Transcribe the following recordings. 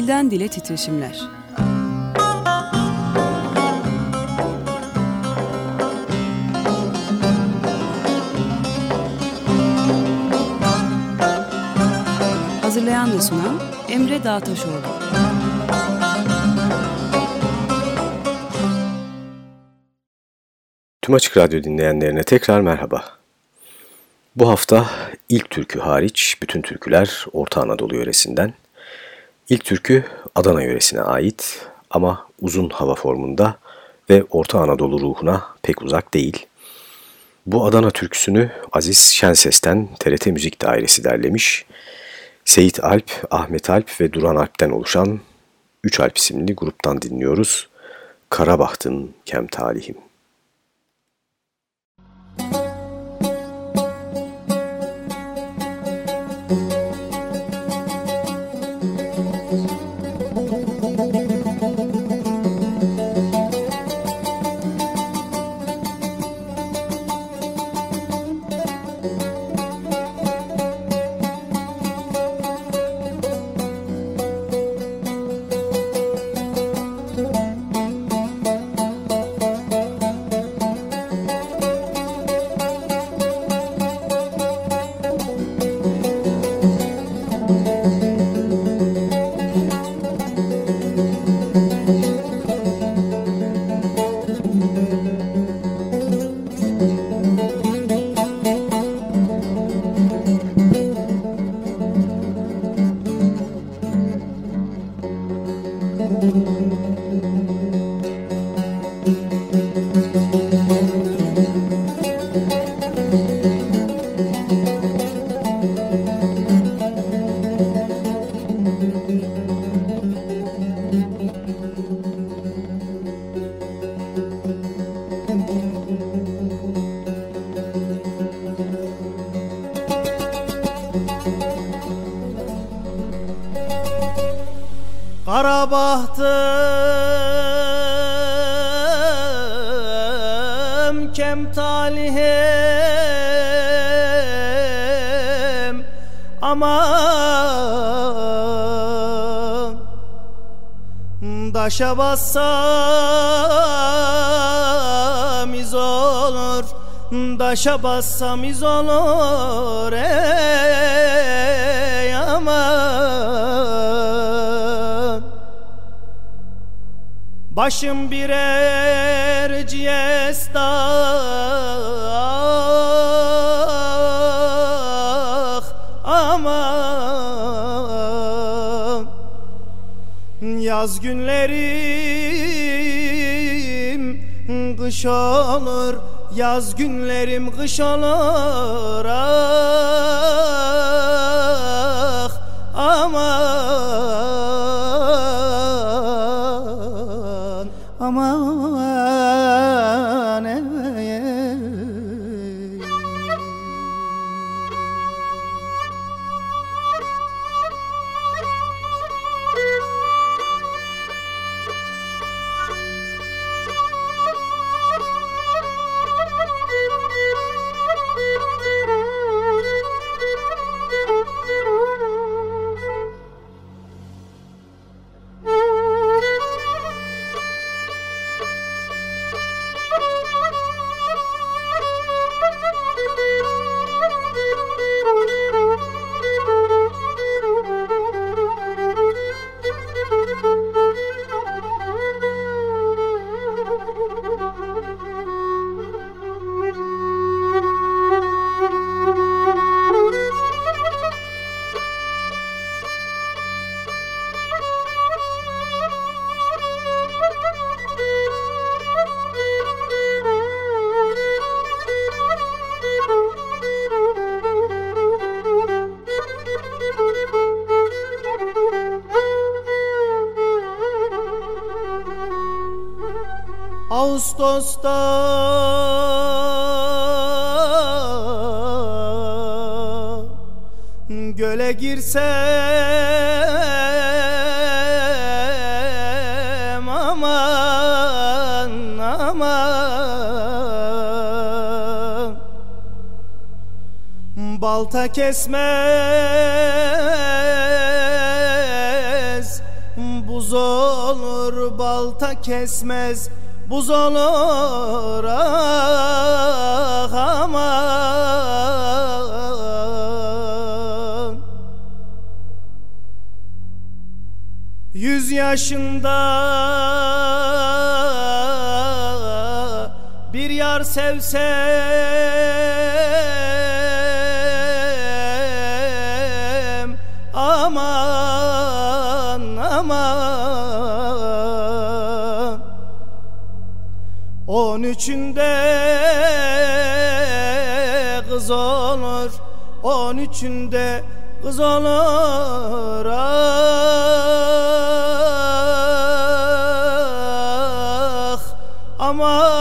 Dilden Dile Titreşimler Hazırlayan ve sunan Emre Dağtaşoğlu Tüm Açık Radyo dinleyenlerine tekrar merhaba. Bu hafta ilk türkü hariç bütün türküler Orta Anadolu yöresinden. İlk türkü Adana yöresine ait ama uzun hava formunda ve Orta Anadolu ruhuna pek uzak değil. Bu Adana türküsünü Aziz Şenses'ten TRT Müzik Dairesi derlemiş. Seyit Alp, Ahmet Alp ve Duran Alp'ten oluşan Üç Alp isimli gruptan dinliyoruz. Karabahtın kem talihim. Daşa bassam iz olur Daşa bassam iz olur ey aman. Başım bir kış olur Yaz günlerim kış olur ah aman aman aman aman. Balta kesmez buz olur balta kesmez buz olur ah aman Yüz yaşında bir yar sevsem aman aman. On üçünde kız olur On üçünde kız olur ah aman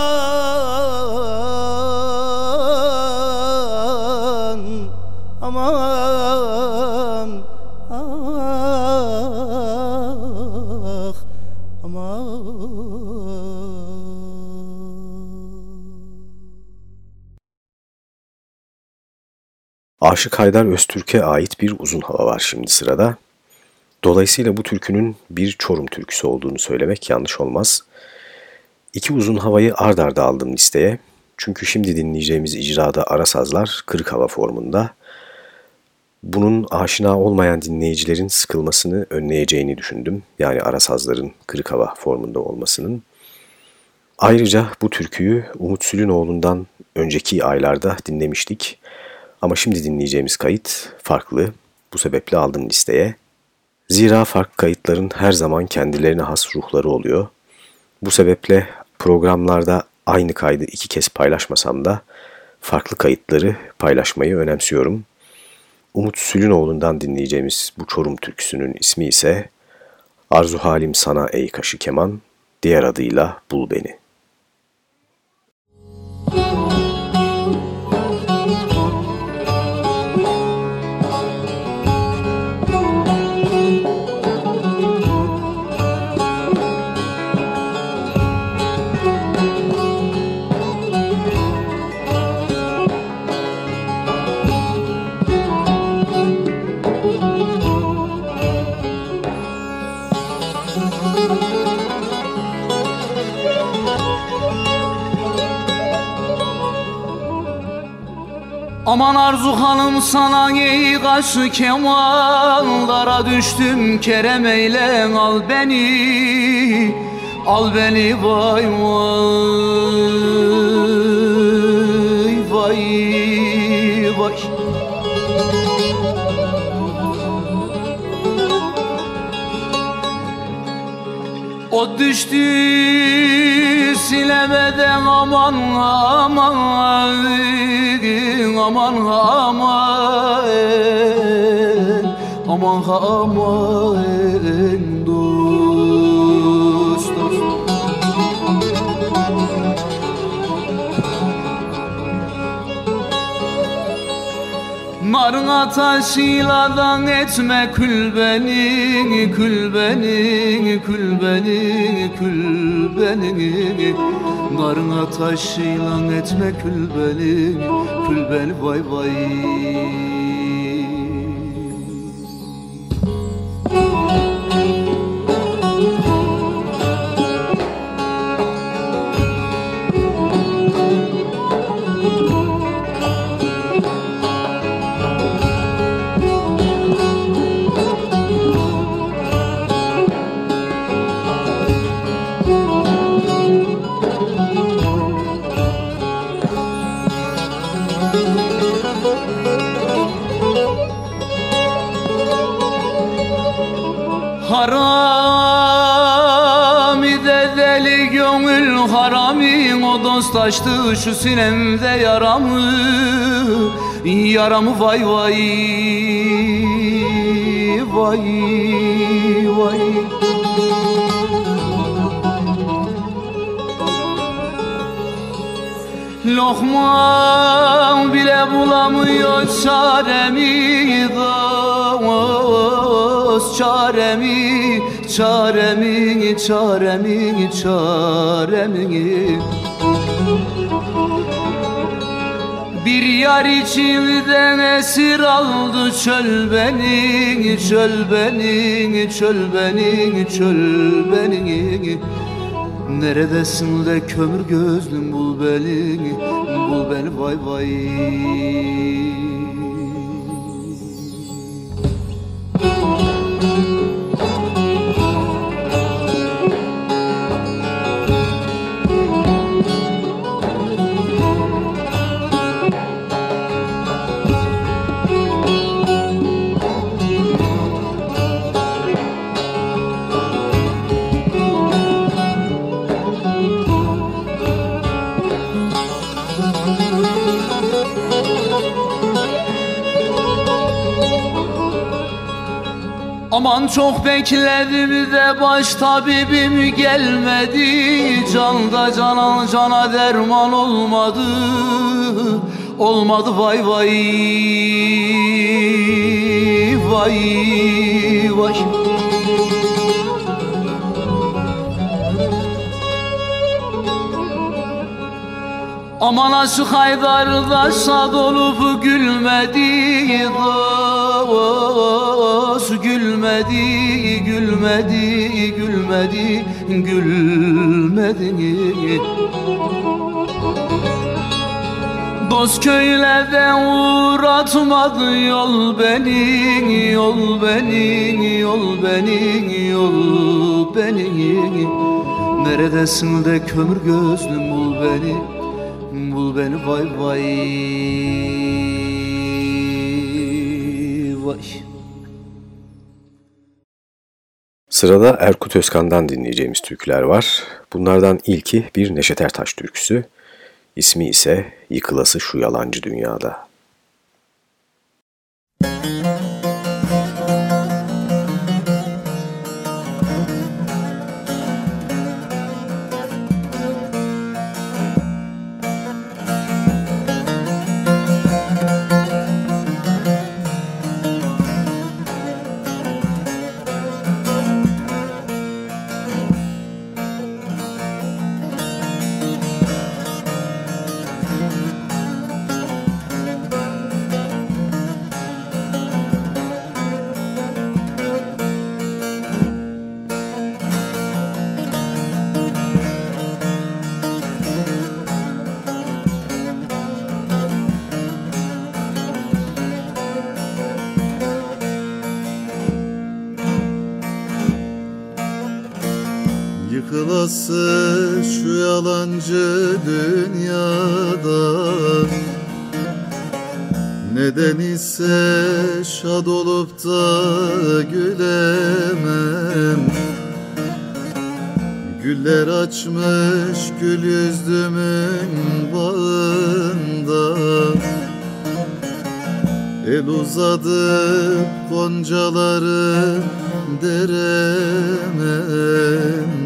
Aşık Haydar Öztürk'e ait bir uzun hava var şimdi sırada. Dolayısıyla bu türkünün bir Çorum türküsü olduğunu söylemek yanlış olmaz. İki uzun havayı ard arda aldım listeye. Çünkü şimdi dinleyeceğimiz icrada ara sazlar kırık hava formunda. Bunun aşina olmayan dinleyicilerin sıkılmasını önleyeceğini düşündüm. Yani ara sazların kırık hava formunda olmasının. Ayrıca bu türküyü Umut Sülünoğlu'ndan önceki aylarda dinlemiştik. Ama şimdi dinleyeceğimiz kayıt farklı. Bu sebeple aldım listeye. Zira farklı kayıtların her zaman kendilerine has ruhları oluyor. Bu sebeple programlarda aynı kaydı iki kez paylaşmasam da farklı kayıtları paylaşmayı önemsiyorum. Umut Sülünoğlu'ndan dinleyeceğimiz bu Çorum türküsünün ismi ise Arzu Halim Sana Ey Kaşı Keman, diğer adıyla Bul Beni. Aman Arzu hanım sana ey kaşı kemallara düştüm. Kerem eyle al beni Al beni vay vay vay O düştü silemeden aman aman aman aman aman aman dost Narına taşıyla dan etme kül beni, kül beni, kül beni, kül beni Narına taşıyla etme kül beni, kül beni vay vay açtı şu sinemde yaramı Yaramı vay vay. Vay vay. Lokma bile bulamıyor çaremi dost Çaremi, çaremi, çaremi, çaremi. Bir Bir yar içimden esir aldı çöl beni Çöl beni, çöl beni, çöl beni. Neredesin de kömür gözlüm bul beni Bul beni vay vay Aman çok bekledim de baş tabibim gelmedi. Canda cana cana derman olmadı. Olmadı vay vay. Vay vay. Aman aşık Haydar'da şad olup gülmedi. Dost gülmedi, gülmedi, gülmedi, gülmedi. Dost köylerde uğratmadı yol beni, yol beni, yol beni, yol beni. Neredesin de kömür gözlüm bul beni bul beni vay vay. Vay Sırada Erkut Özkan'dan dinleyeceğimiz türküler var. Bunlardan ilki bir Neşet Ertaş türküsü. İsmi ise Yıkılası Şu Yalancı Dünyada. Yıkılası El uzadıp goncaları deremem,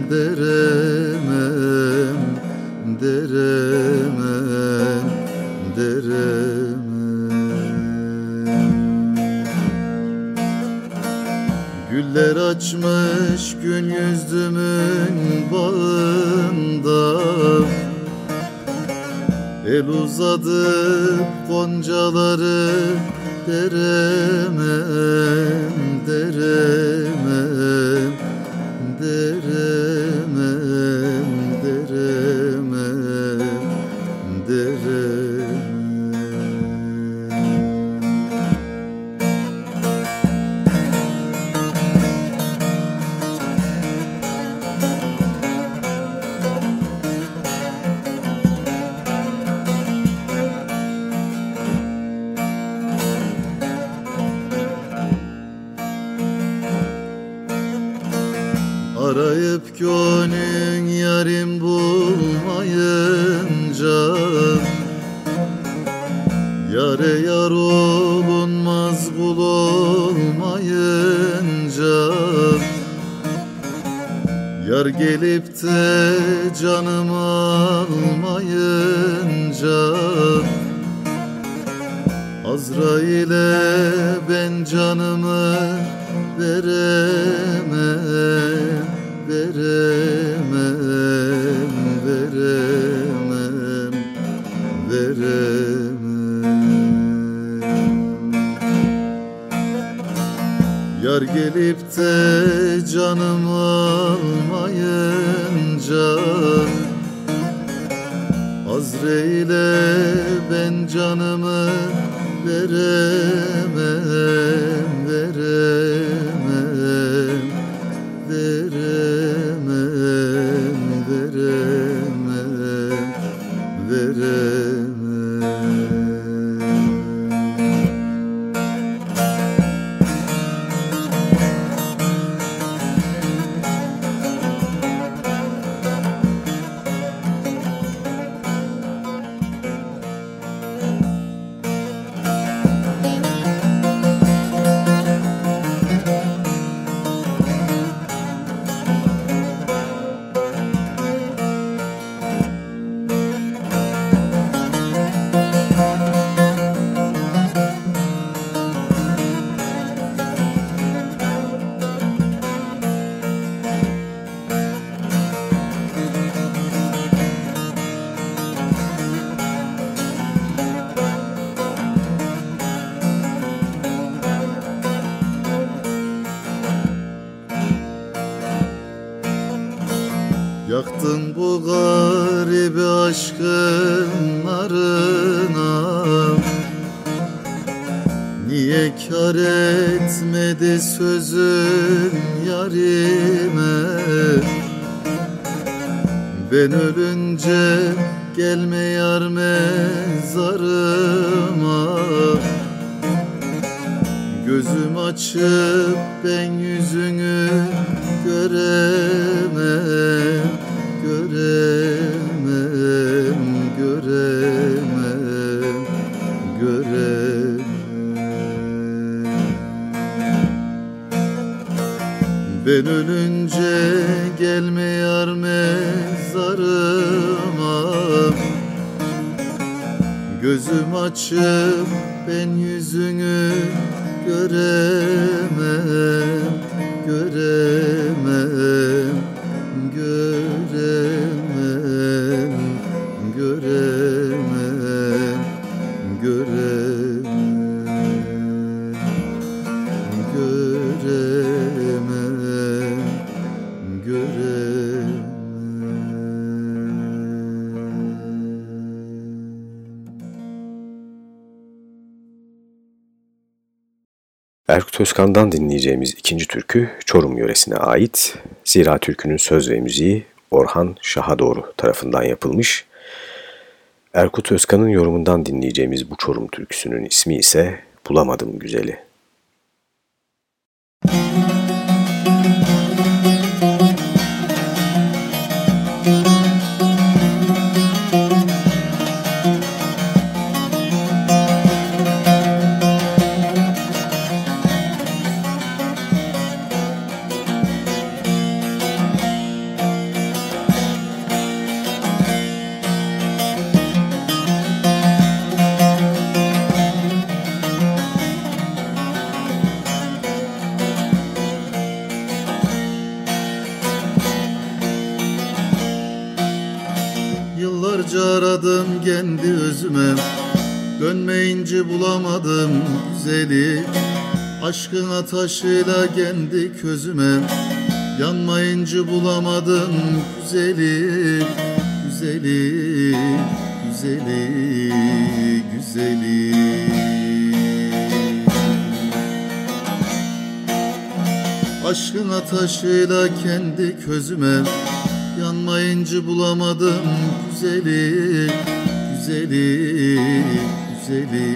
deremem, deremem, deremem. Güller açmış gün yüzdümün bağında El uzadıp goncaları deremem, Azrail'e ben canımı veremem, such Erkut Özkan'dan dinleyeceğimiz ikinci türkü Çorum yöresine ait. Zira türkünün söz ve müziği Orhan Şahadoğru tarafından yapılmış. Erkut Özkan'ın yorumundan dinleyeceğimiz bu Çorum türküsünün ismi ise Bulamadım Güzeli. Yıllarca aradım kendi özüme. Dönmeyince bulamadım güzeli. Aşkın ataşıyla kendi közüme. Yanmayınca bulamadım güzeli. Güzeli, güzeli, güzeli. Aşkın ataşıyla kendi közüme Yanmayınca bulamadım güzeli Güzeli, güzeli,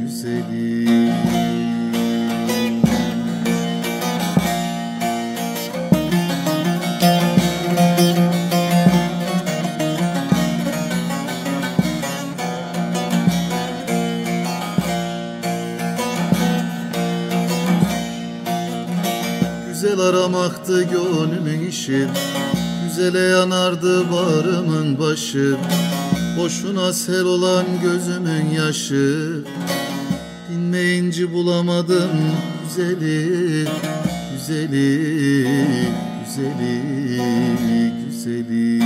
güzeli aramaktı gönlümün işi Güzele yanardı bağrımın başı. Boşuna sel olan gözümün yaşı. Dinmeyince bulamadım güzeli Güzeli, güzeli, güzeli.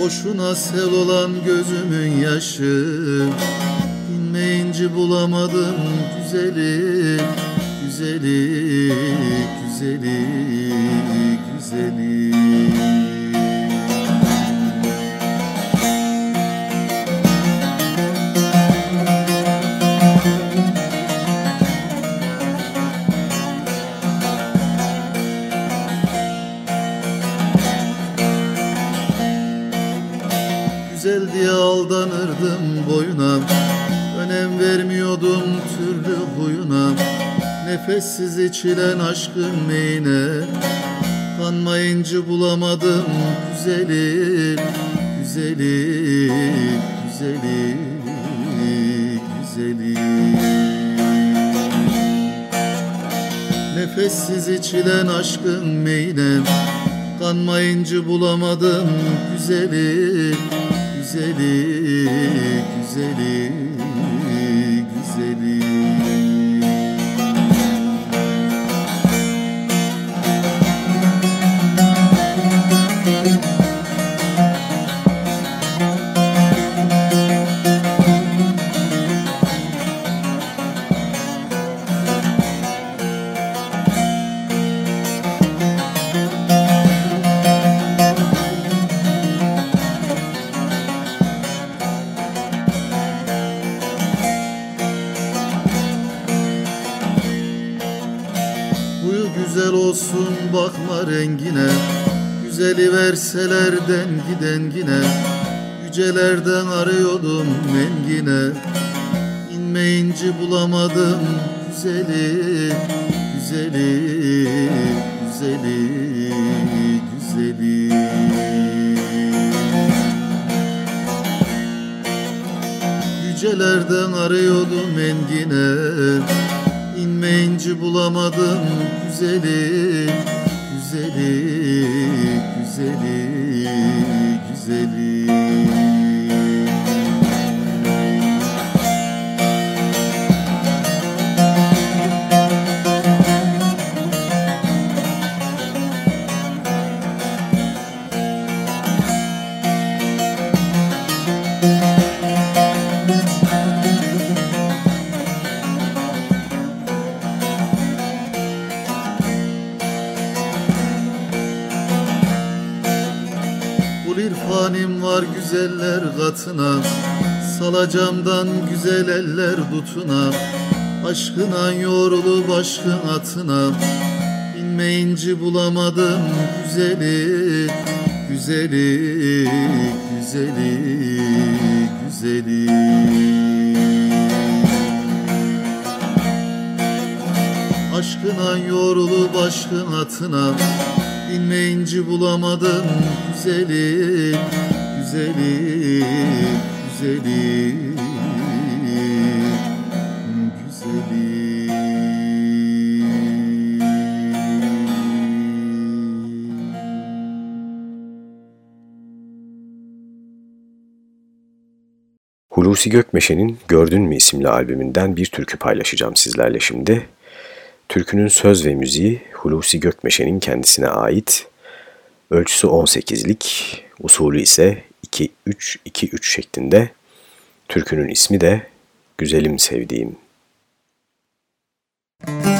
Boşuna sel olan gözümün yaşı inci bulamadım güzeli Güzeli, güzeli, güzeli Nefessiz içilen aşkın meyine Kanmayınca bulamadım güzeli Güzeli, güzeli, güzeli. Nefessiz içilen aşkın meyine Kanmayınca bulamadım güzeli Güzeli, güzeli, güzeli Güzeli verselerden giden yine Yücelerden arıyordum mengine İnmeyince bulamadım güzeli Güzeli, güzeli, güzeli. Yücelerden arıyordum engine İnmeyince bulamadım güzeli Güzeli, güzeli, güzeli güzeller katına Salacamdan güzel eller tutuna Aşkına yorulu başkın atına. İnmeyince bulamadım güzeli Güzeli, güzeli, güzeli. Aşkına yorulu başkın atına İnmeyince bulamadım güzeli Güzeli, güzeli, güzeli Hulusi Gökmeşe'nin Gördün mü isimli albümünden bir türkü paylaşacağım sizlerle şimdi. Türkünün söz ve müziği Hulusi Gökmeşe'nin kendisine ait. Ölçüsü 18'lik, usulü ise 2-3-2-3 şeklinde. Türkünün ismi de Güzelim Sevdiğim. İçimden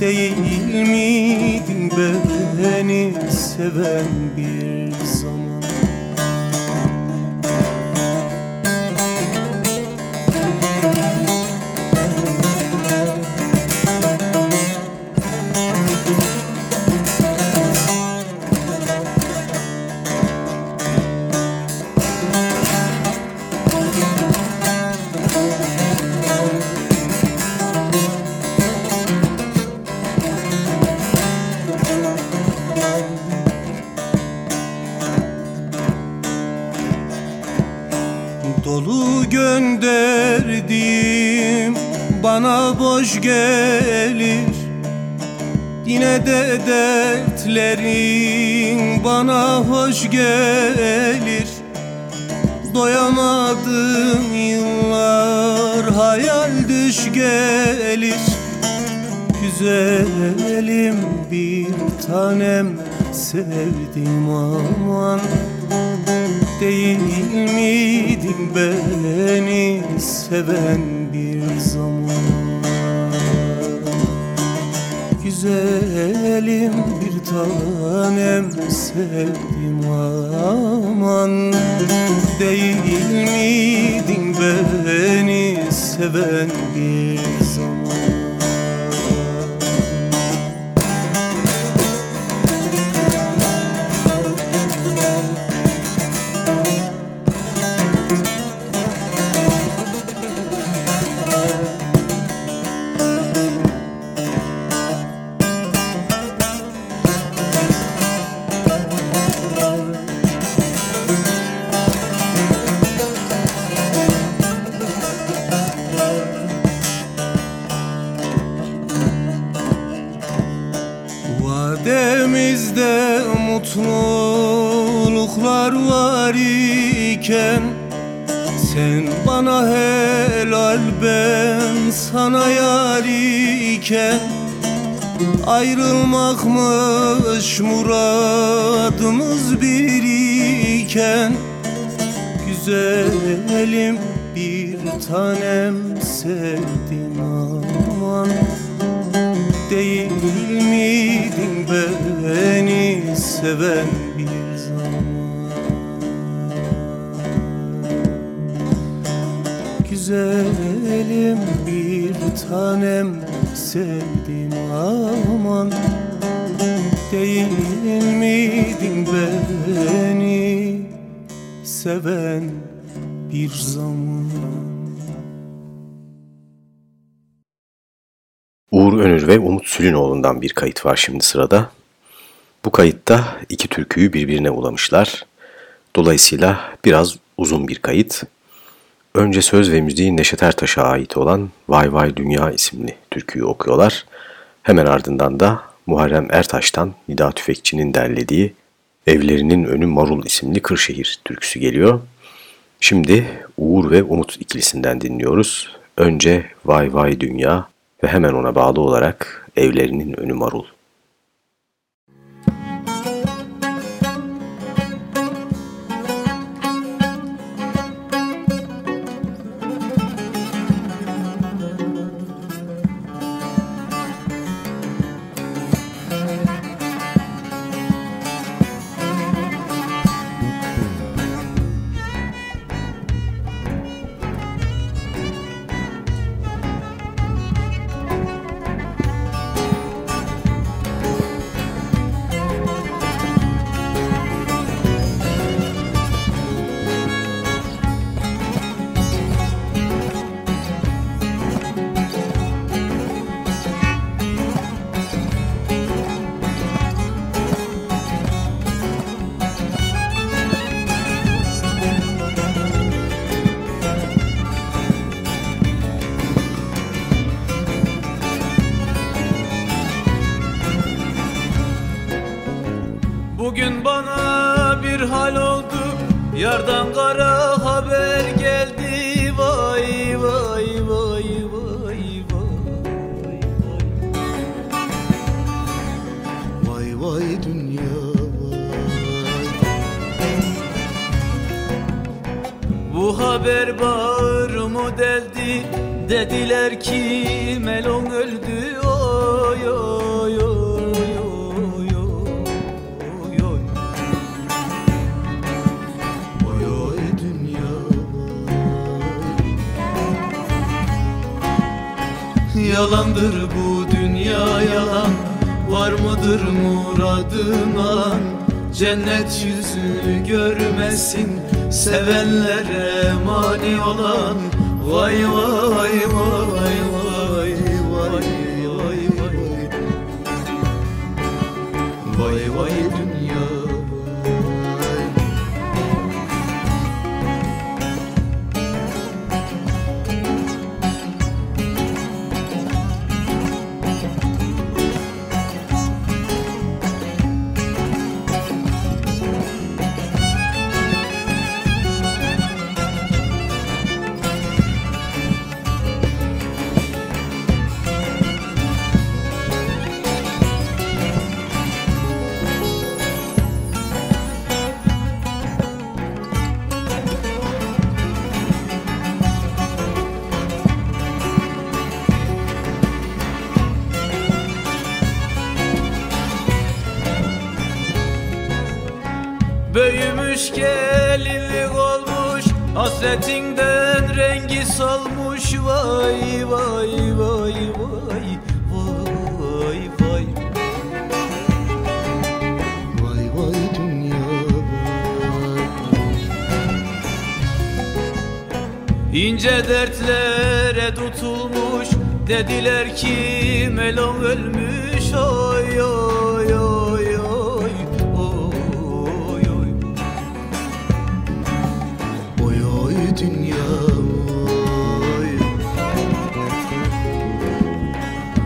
Değil miydin beni seven bir gelir. Yine de dertlerin bana hoş gelir. Doyamadım yıllar hayal düş gelir. Güzelim bir tanem sevdim aman. Değil miydin beni seven Güzelim bir tanem sevdim aman. Değil miydin beni seven Ayrılmakmış muradımız bir iken Güzelim bir tanem sevdim aman. Değil miydin beni seven bir zaman? Güzelim bir tanem sevdim aman Değil miydin beni seven bir zaman Uğur Önür ve Umut Sülünoğlu'ndan bir kayıt var şimdi sırada. Bu kayıtta iki türküyü birbirine ulamışlar. Dolayısıyla biraz uzun bir kayıt. Önce söz ve müziği Neşet Ertaş'a ait olan Vay Vay Dünya isimli türküyü okuyorlar. Hemen ardından da Muharrem Ertaş'tan Nida Tüfekçi'nin derlediği Evlerinin Önü Marul isimli Kırşehir türküsü geliyor. Şimdi Uğur ve Umut ikilisinden dinliyoruz. Önce Vay Vay Dünya ve hemen ona bağlı olarak Evlerinin Önü Marul. Yalandır bu dünya yalan. Var mıdır muradın alan Cennet yüzünü görmesin. Sevenlere mani olan. Vay vay vay vay vay vay vay. Vay vay dünya Dediler ki melon ölmüş Oy oy oy oy oy oy. Oy oy dünya oy.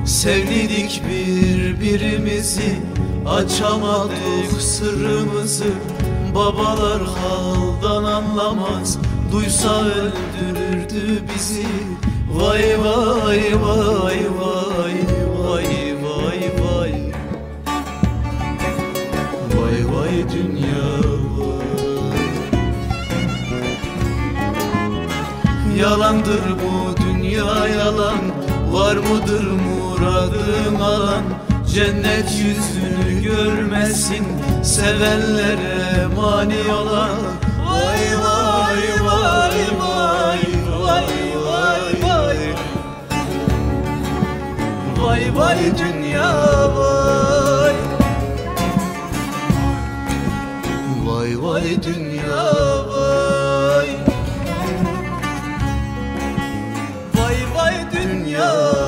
Sevdik birbirimizi Açamadık sırrımızı. Babalar haldan anlamaz Duysa öldürürdü bizi Vay vay vay vay vay vay vay. Vay vay dünya vay. Yalandır bu dünya yalan. Var mıdır muradın alan? Cennet yüzünü görmesin. Sevenlere mani olan Vay vay dünya vay. Vay vay dünya vay. Vay vay dünya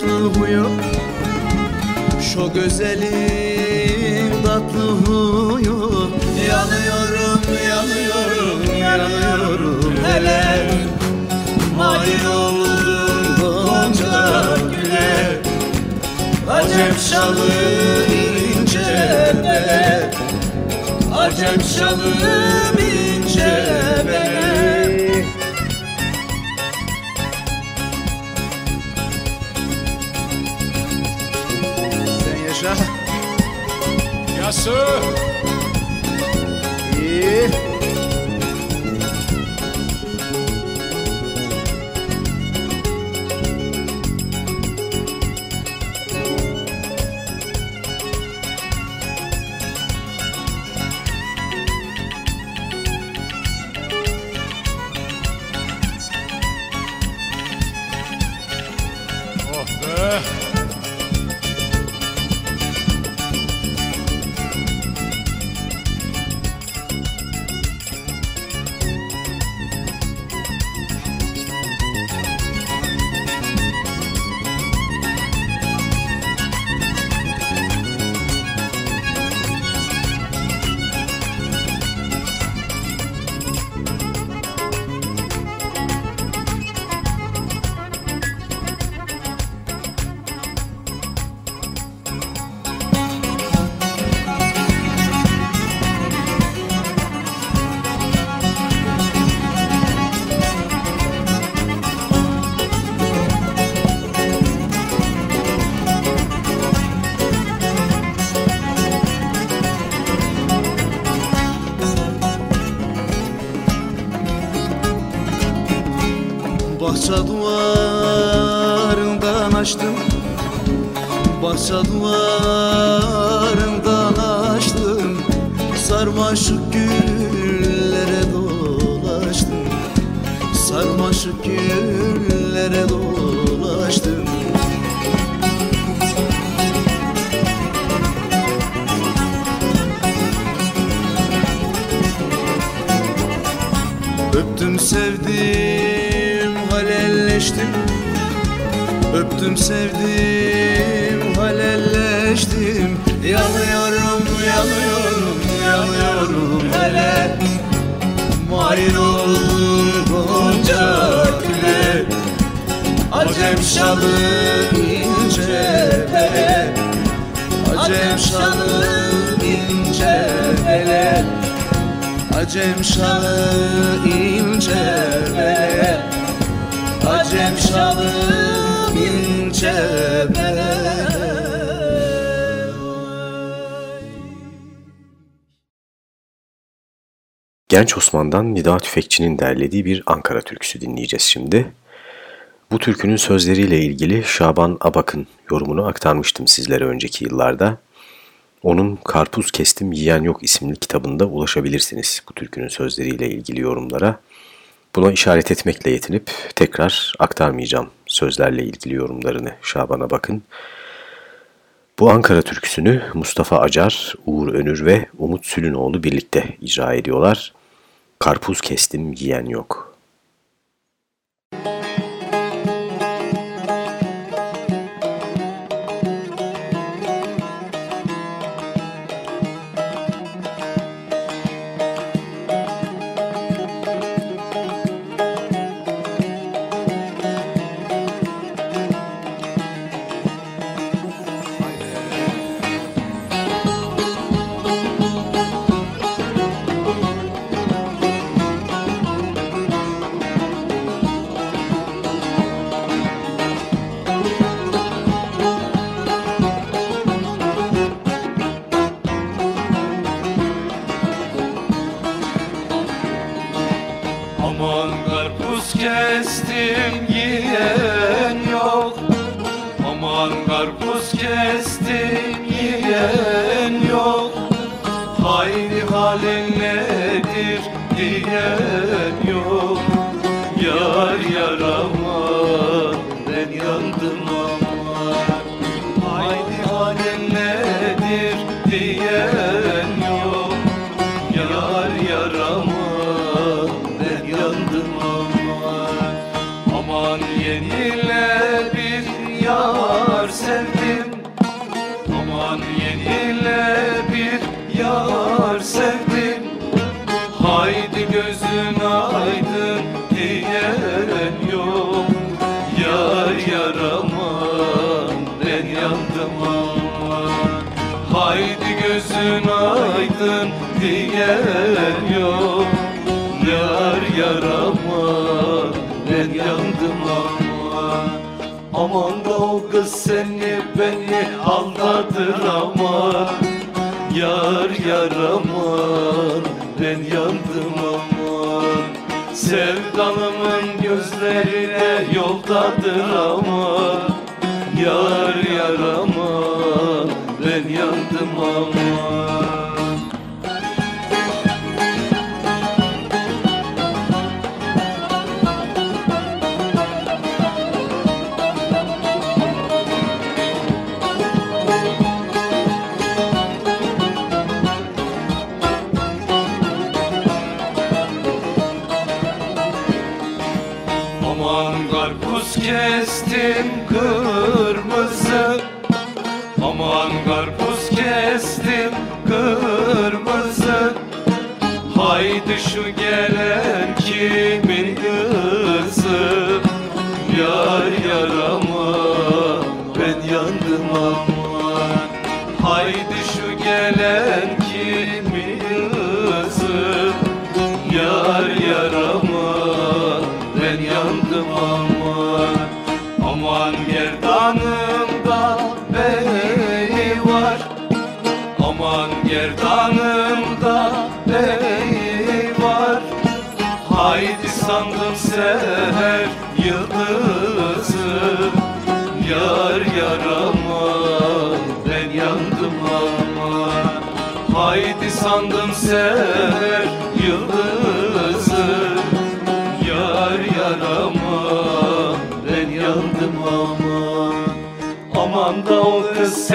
tatlı huyu. Şu güzelim tatlı huyu. Yanıyorum, yanıyorum, yanıyorum. Hele Mahir oldum gonca güle Acem şalı ince bele Acem şalı ince bele Yes, sir. Yeah. Genç Osman'dan Nida Tüfekçi'nin derlediği bir Ankara türküsü dinleyeceğiz şimdi. Bu türkünün sözleriyle ilgili Şaban Abak'ın yorumunu aktarmıştım sizlere önceki yıllarda. Onun Karpuz Kestim Yiyen Yok isimli kitabında ulaşabilirsiniz bu türkünün sözleriyle ilgili yorumlara. Buna işaret etmekle yetinip tekrar aktarmayacağım sözlerle ilgili yorumlarını Şaban'a bakın. Bu Ankara türküsünü Mustafa Acar, Uğur Önür ve Umut Sülünoğlu birlikte icra ediyorlar. Karpuz kestim yiyen yok. mama. yaradır aman Yar yar aman ben yandım aman Sevdalımın gözlerine yoldadır aman Yar yar aman ben yandım aman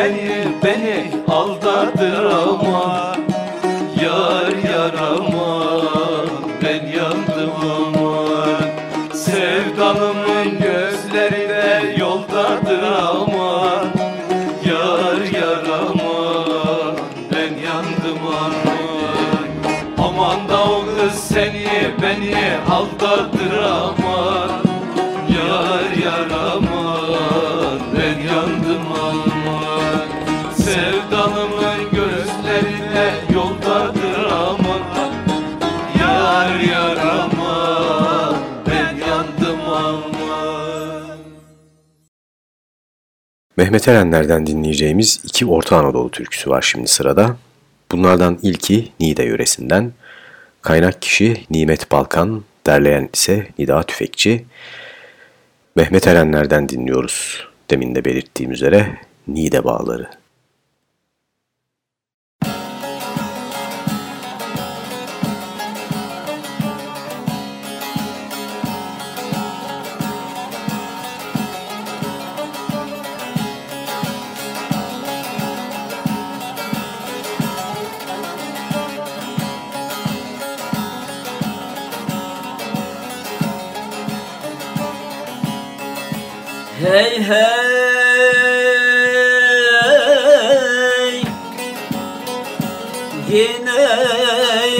Benny, Benny. Mehmet Erenler'den dinleyeceğimiz iki Orta Anadolu türküsü var şimdi sırada. Bunlardan ilki Nide yöresinden. Kaynak kişi Nimet Balkan, derleyen ise Nida Tüfekçi. Mehmet Erenler'den dinliyoruz. Demin de belirttiğim üzere Nide Bağları. hey hey. Yine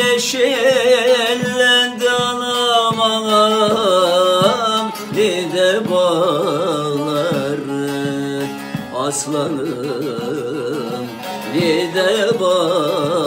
yeşillendi anam anam. Dide bağları aslanım. Dide bağları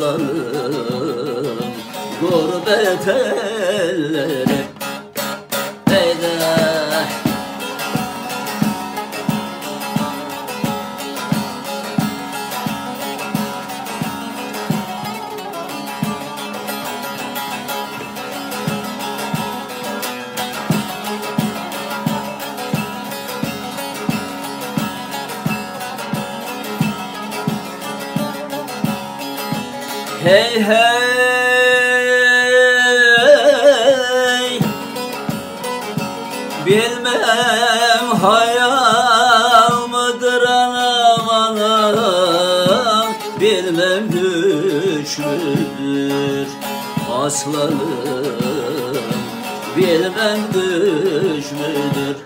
Aslanım gurbet elleri Hey hey. Bilmem hayal mıdır anam anam Bilmem düş müdür aslanım. Bilmem düş müdür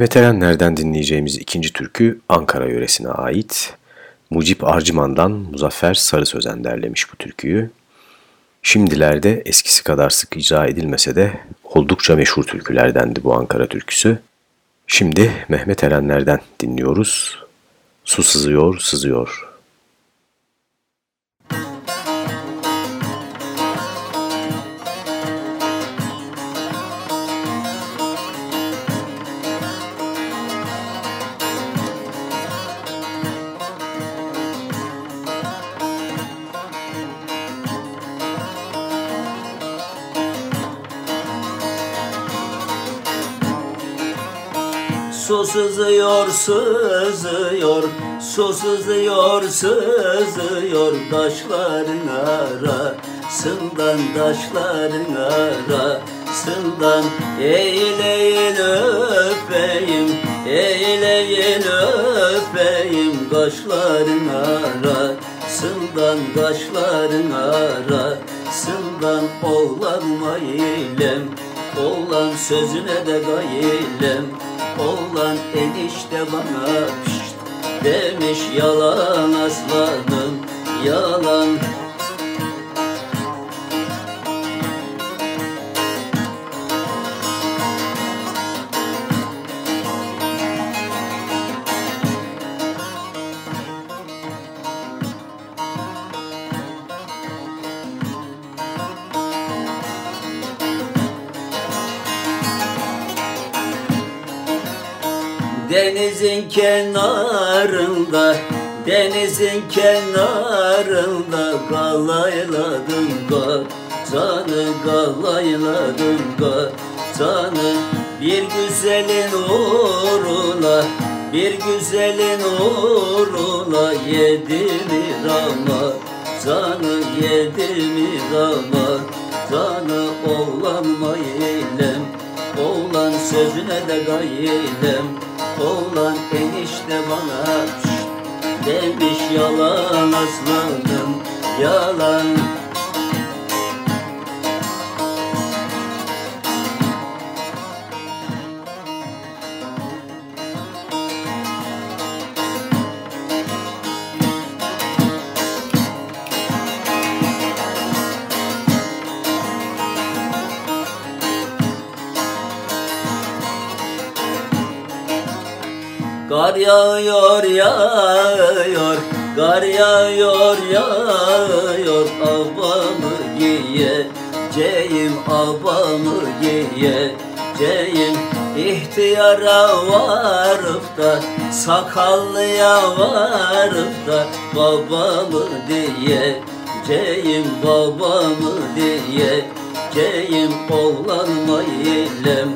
Mehmet Erenler'den dinleyeceğimiz ikinci türkü Ankara yöresine ait. Mucip Arcıman'dan Muzaffer Sarı Sözen derlemiş bu türküyü. Şimdilerde eskisi kadar sık icra edilmese de oldukça meşhur türkülerdendi bu Ankara türküsü. Şimdi Mehmet Erenler'den dinliyoruz. Su sızıyor, sızıyor. Su sızıyor, sızıyor, su sızıyor, sızıyor Taşların arasından, taşların arasından. Eğil öpeyim, eğil öpeyim Kaşların arasından, kaşların arasından. Oğlanma eylem, oğlan sözüne de gaylem Oğlan enişte bana pişt demiş yalan aslanım yalan Denizin kenarında Denizin kenarında Galayladım gazanı Galayladım gazanı Bir güzelin uğruna Bir güzelin uğruna Yedimi Ramazanı Yedimi Ramazanı Oğlanma eylem Oğlan sözüne de gaylem Oğlan enişte bana demiş yalan aslanım yalan Kar yağıyor yağıyor. Kar yağıyor yağıyor. Abamı giyeceğim Abamı giyeceğim İhtiyara varıp da Sakallıya varıp da Babamı diyeceğim Babamı diyeceğim. Oğlanma eylem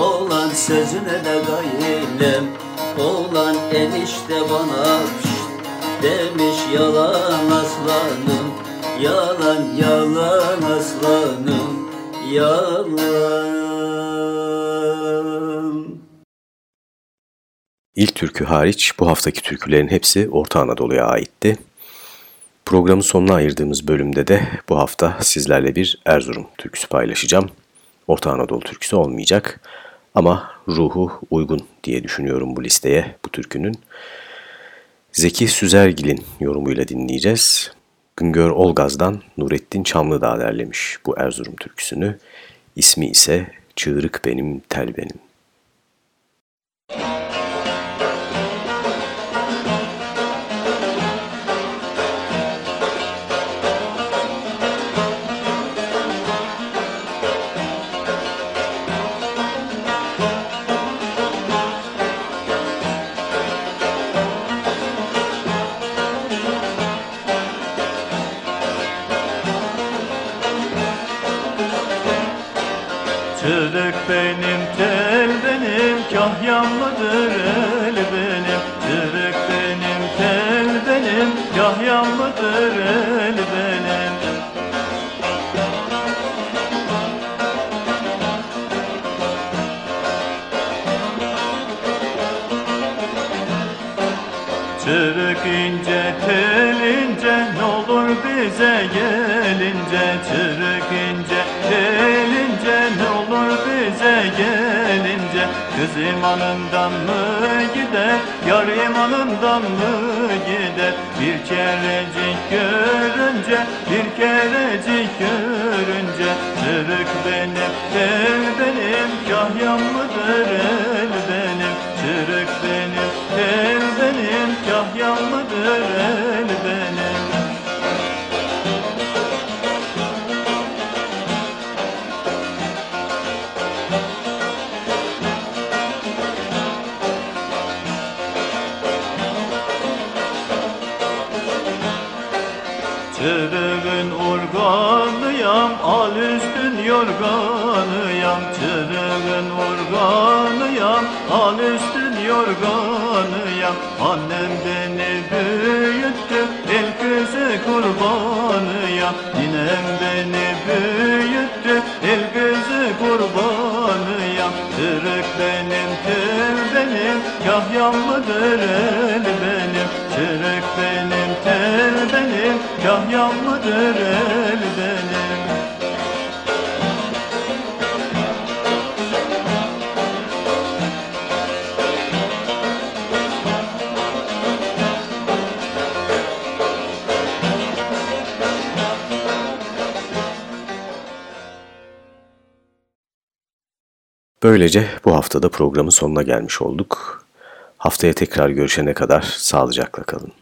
Oğlan sözüne de gaylem Oğlan enişte bana demiş yalan aslanım Yalan yalan aslanım yalan İlk türkü hariç bu haftaki türkülerin hepsi Orta Anadolu'ya aitti. Programın sonuna ayırdığımız bölümde de bu hafta sizlerle bir Erzurum türküsü paylaşacağım. Orta Anadolu türküsü olmayacak ama ruhu uygun diye düşünüyorum bu listeye bu türkünün. Zeki Süzergil'in yorumuyla dinleyeceğiz. Güngör Olgaz'dan Nurettin Çamlıdağ derlemiş bu Erzurum türküsünü. İsmi ise Çığırık Benim Tel Benim. İmanından mı gider, yar imanından mı gider? Bir kerecik görünce, bir kerecik görünce Çığlık benim, tel benim, kahyam mıdır el benim? Çığlık benim, tel benim, kahyam mıdır el benim Çırığın urganıyam, al üstün yorganıyam. Çırığın urganıyam, al üstün yorganıyam. Annem beni büyüttü, el kızı kurbanıyam. Ninem beni büyüttü, el kızı kurbanıyam. Çırık benim, tel benim, kahyam mıdır el benim. Çırık benim, kahyam mıdır el benim Böylece bu haftada programın sonuna gelmiş olduk. Haftaya tekrar görüşene kadar sağlıcakla kalın.